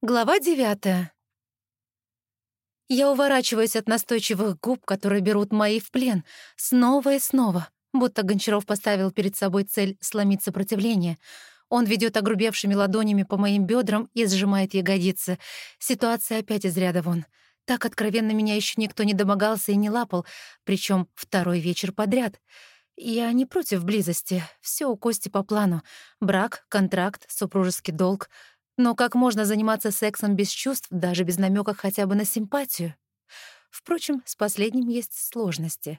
Глава девятая. Я уворачиваюсь от настойчивых губ, которые берут мои в плен, снова и снова, будто Гончаров поставил перед собой цель сломить сопротивление. Он ведет огрубевшими ладонями по моим бедрам и сжимает ягодицы. Ситуация опять из ряда вон. Так откровенно меня еще никто не домогался и не лапал, причем второй вечер подряд. Я не против близости, все у Кости по плану. Брак, контракт, супружеский долг — но как можно заниматься сексом без чувств, даже без намека хотя бы на симпатию? Впрочем, с последним есть сложности.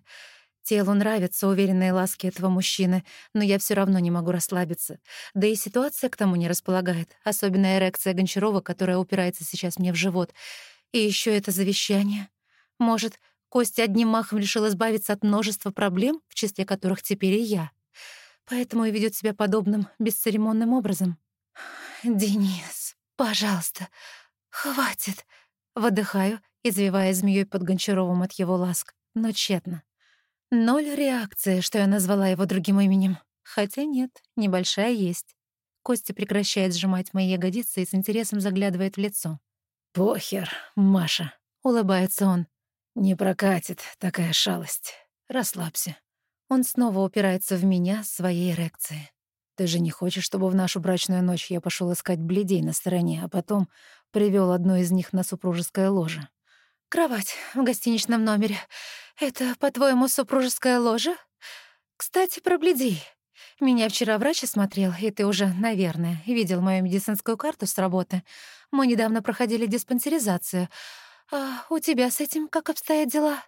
Телу нравятся уверенные ласки этого мужчины, но я все равно не могу расслабиться. Да и ситуация к тому не располагает, особенно эрекция Гончарова, которая упирается сейчас мне в живот. И еще это завещание. Может, Костя одним махом решил избавиться от множества проблем, в числе которых теперь и я. Поэтому и ведет себя подобным бесцеремонным образом. «Денис, пожалуйста, хватит!» Выдыхаю, извивая змеей под Гончаровым от его ласк, но тщетно. Ноль реакции, что я назвала его другим именем. Хотя нет, небольшая есть. Костя прекращает сжимать мои ягодицы и с интересом заглядывает в лицо. «Похер, Маша», — улыбается он. «Не прокатит такая шалость. Расслабься». Он снова упирается в меня своей эрекцией. Ты же не хочешь, чтобы в нашу брачную ночь я пошел искать бледей на стороне, а потом привел одну из них на супружеское ложе? Кровать в гостиничном номере. Это, по-твоему, супружеское ложе? Кстати, про бледей. Меня вчера врач осмотрел, и ты уже, наверное, видел мою медицинскую карту с работы. Мы недавно проходили диспансеризацию. А у тебя с этим как обстоят дела?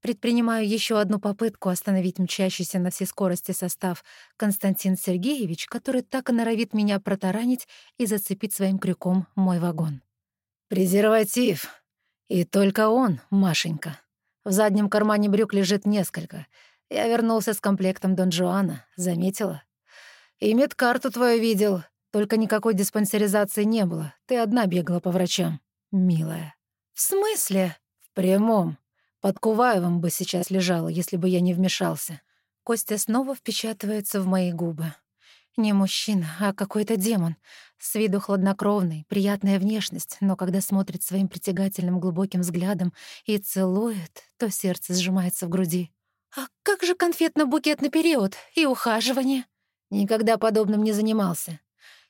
Предпринимаю еще одну попытку остановить мчащийся на все скорости состав Константин Сергеевич, который так и норовит меня протаранить и зацепить своим крюком мой вагон. «Презерватив. И только он, Машенька. В заднем кармане брюк лежит несколько. Я вернулся с комплектом Дон Жуана, заметила? И медкарту твою видел, только никакой диспансеризации не было. Ты одна бегала по врачам, милая». «В смысле?» «В прямом. Под Куваевым бы сейчас лежала, если бы я не вмешался. Костя снова впечатывается в мои губы. Не мужчина, а какой-то демон. С виду хладнокровный, приятная внешность, но когда смотрит своим притягательным глубоким взглядом и целует, то сердце сжимается в груди. «А как же конфетно-букетный период и ухаживание?» «Никогда подобным не занимался».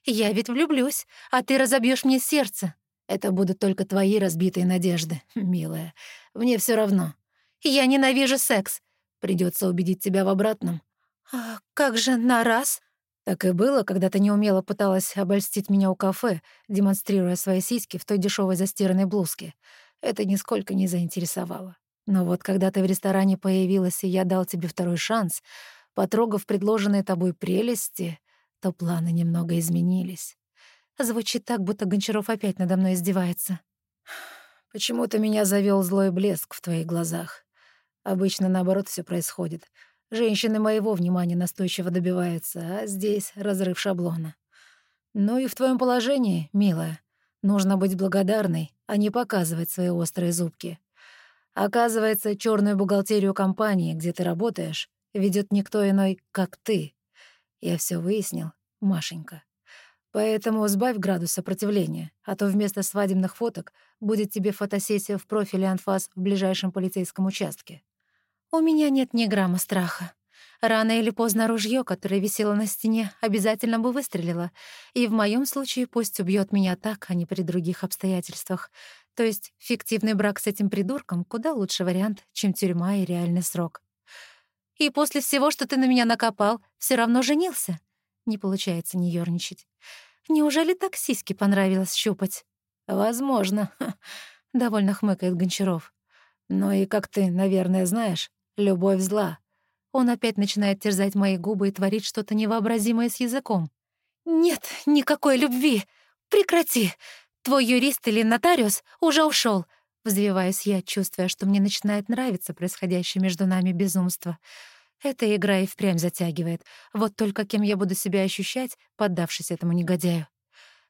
«Я ведь влюблюсь, а ты разобьешь мне сердце». Это будут только твои разбитые надежды, милая. Мне все равно. Я ненавижу секс. Придется убедить тебя в обратном. А как же на раз? Так и было, когда ты неумело пыталась обольстить меня у кафе, демонстрируя свои сиськи в той дешевой застиранной блузке. Это нисколько не заинтересовало. Но вот когда ты в ресторане появилась, и я дал тебе второй шанс, потрогав предложенные тобой прелести, то планы немного изменились. Звучит так, будто Гончаров опять надо мной издевается. Почему-то меня завел злой блеск в твоих глазах. Обычно наоборот все происходит. Женщины моего внимания настойчиво добиваются, а здесь разрыв шаблона. Ну и в твоем положении, милая, нужно быть благодарной, а не показывать свои острые зубки. Оказывается, черную бухгалтерию компании, где ты работаешь, ведет никто иной, как ты. Я все выяснил, Машенька. Поэтому сбавь градус сопротивления, а то вместо свадебных фоток будет тебе фотосессия в профиле анфас в ближайшем полицейском участке. У меня нет ни грамма страха. Рано или поздно ружье, которое висело на стене, обязательно бы выстрелило, и в моем случае пусть убьет меня так, а не при других обстоятельствах. То есть фиктивный брак с этим придурком куда лучше вариант, чем тюрьма и реальный срок. И после всего, что ты на меня накопал, все равно женился. Не получается не ёрничать. Неужели таксистке понравилось щупать? Возможно, довольно хмыкает Гончаров. Но и, как ты, наверное, знаешь, любовь зла. Он опять начинает терзать мои губы и творить что-то невообразимое с языком. «Нет никакой любви! Прекрати! Твой юрист или нотариус уже ушел. Взвиваюсь я, чувствуя, что мне начинает нравиться происходящее между нами безумство. Эта игра и впрямь затягивает. Вот только кем я буду себя ощущать, поддавшись этому негодяю.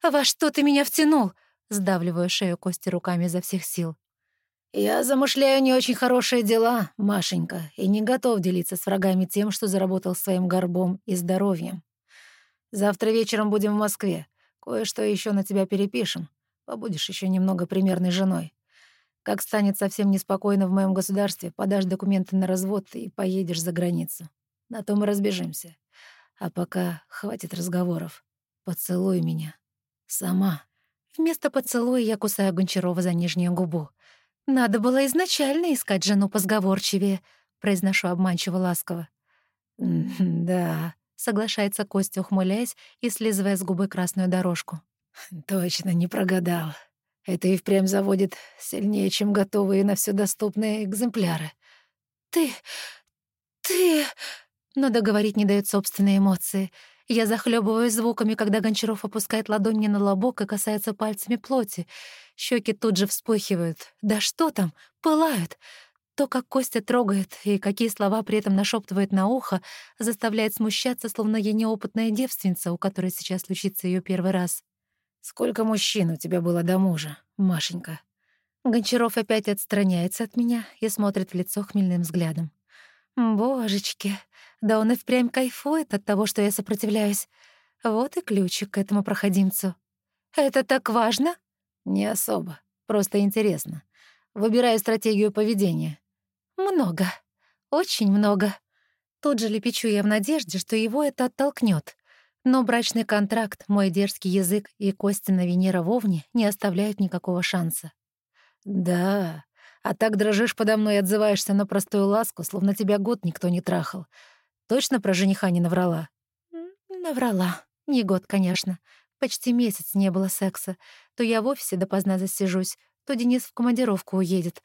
«Во что ты меня втянул?» Сдавливаю шею Кости руками изо всех сил. «Я замышляю не очень хорошие дела, Машенька, и не готов делиться с врагами тем, что заработал своим горбом и здоровьем. Завтра вечером будем в Москве. Кое-что еще на тебя перепишем. Побудешь еще немного примерной женой. Как станет совсем неспокойно в моем государстве, подашь документы на развод и поедешь за границу. На том и разбежимся. А пока хватит разговоров. Поцелуй меня. Сама. Вместо поцелуя я кусаю Гончарова за нижнюю губу. «Надо было изначально искать жену позговорчивее», — произношу обманчиво ласково. «Да», — соглашается Костя, ухмыляясь и слизывая с губы красную дорожку. «Точно не прогадал. Это и впрямь заводит сильнее, чем готовые на все доступные экземпляры». «Ты... ты...» Но договорить не дают собственные эмоции. Я захлебываюсь звуками, когда Гончаров опускает ладонь мне на лобок и касается пальцами плоти. Щеки тут же вспыхивают. Да что там, пылают. То, как Костя трогает и какие слова при этом нашептывает на ухо, заставляет смущаться, словно я неопытная девственница, у которой сейчас случится ее первый раз. «Сколько мужчин у тебя было до мужа, Машенька?» Гончаров опять отстраняется от меня и смотрит в лицо хмельным взглядом. «Божечки, да он и впрямь кайфует от того, что я сопротивляюсь. Вот и ключик к этому проходимцу. Это так важно? Не особо. Просто интересно. Выбираю стратегию поведения. Много. Очень много. Тут же лепечу я в надежде, что его это оттолкнет. Но брачный контракт, мой дерзкий язык и Костина Венера Вовне не оставляют никакого шанса. «Да, а так дрожишь подо мной и отзываешься на простую ласку, словно тебя год никто не трахал. Точно про жениха не наврала? Наврала. Не год, конечно. Почти месяц не было секса. То я в офисе допоздна засижусь, то Денис в командировку уедет.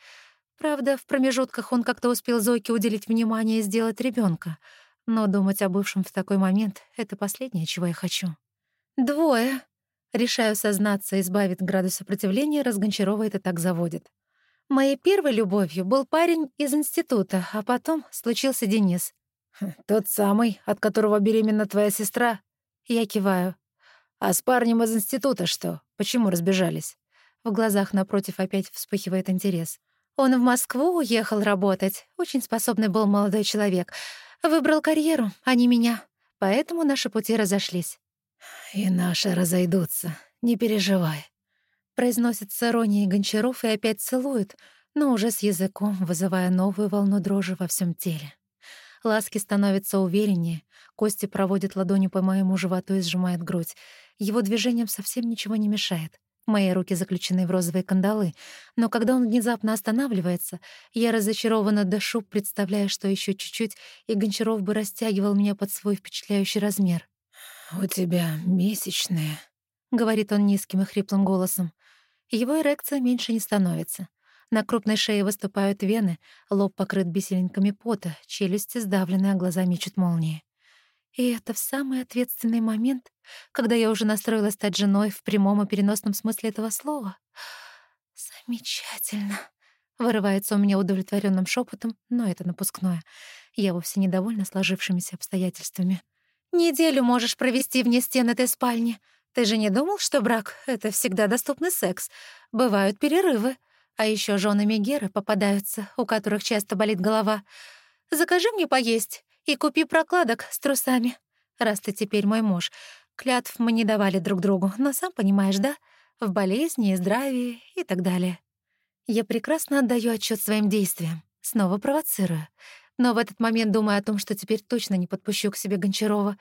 Правда, в промежутках он как-то успел Зойке уделить внимание и сделать ребенка. Но думать о бывшем в такой момент — это последнее, чего я хочу. Двое. Решаю сознаться, избавит градус сопротивления, раз Гончарова это так заводит. Моей первой любовью был парень из института, а потом случился Денис. «Тот самый, от которого беременна твоя сестра?» Я киваю. «А с парнем из института что? Почему разбежались?» В глазах напротив опять вспыхивает интерес. Он в Москву уехал работать. Очень способный был молодой человек. Выбрал карьеру, а не меня. Поэтому наши пути разошлись. «И наши разойдутся. Не переживай», — произносит с иронией Гончаров и опять целует, но уже с языком, вызывая новую волну дрожи во всем теле. Ласки становятся увереннее. Кости проводит ладонью по моему животу и сжимает грудь. Его движением совсем ничего не мешает. Мои руки заключены в розовые кандалы, но когда он внезапно останавливается, я разочарованно дышу, представляя, что еще чуть-чуть, и Гончаров бы растягивал меня под свой впечатляющий размер. «У тебя месячные», — говорит он низким и хриплым голосом. Его эрекция меньше не становится. На крупной шее выступают вены, лоб покрыт бисеринками пота, челюсти сдавлены, а глаза мечут молнии. И это в самый ответственный момент, когда я уже настроилась стать женой в прямом и переносном смысле этого слова. «Замечательно!» — вырывается у меня удовлетворенным шепотом, но это напускное. Я вовсе недовольна сложившимися обстоятельствами. «Неделю можешь провести вне стен этой спальни. Ты же не думал, что брак — это всегда доступный секс? Бывают перерывы. А еще жены Мегеры попадаются, у которых часто болит голова. Закажи мне поесть и купи прокладок с трусами. Раз ты теперь мой муж. Клятв мы не давали друг другу, но сам понимаешь, да? В болезни здравии и так далее. Я прекрасно отдаю отчет своим действиям, снова провоцирую. Но в этот момент думаю о том, что теперь точно не подпущу к себе Гончарова.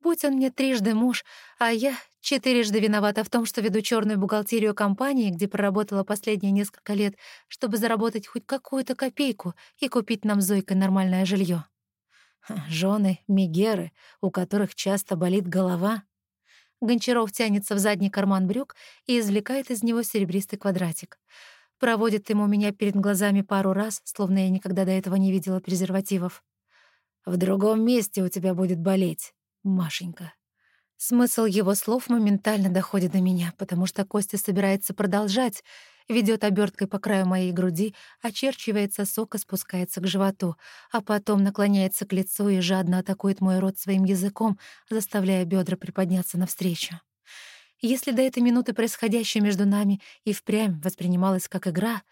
Будь он мне трижды муж, а я Четырежды виновата в том, что веду черную бухгалтерию компании, где проработала последние несколько лет, чтобы заработать хоть какую-то копейку и купить нам Зойкой нормальное жилье. Жены, мигеры, у которых часто болит голова. Гончаров тянется в задний карман брюк и извлекает из него серебристый квадратик. Проводит ему меня перед глазами пару раз, словно я никогда до этого не видела презервативов. «В другом месте у тебя будет болеть, Машенька». Смысл его слов моментально доходит до меня, потому что Костя собирается продолжать, ведет оберткой по краю моей груди, очерчивает сосок и спускается к животу, а потом наклоняется к лицу и жадно атакует мой рот своим языком, заставляя бедра приподняться навстречу. Если до этой минуты происходящее между нами и впрямь воспринималось как игра,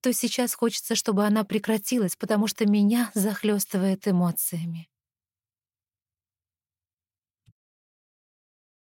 то сейчас хочется, чтобы она прекратилась, потому что меня захлестывает эмоциями.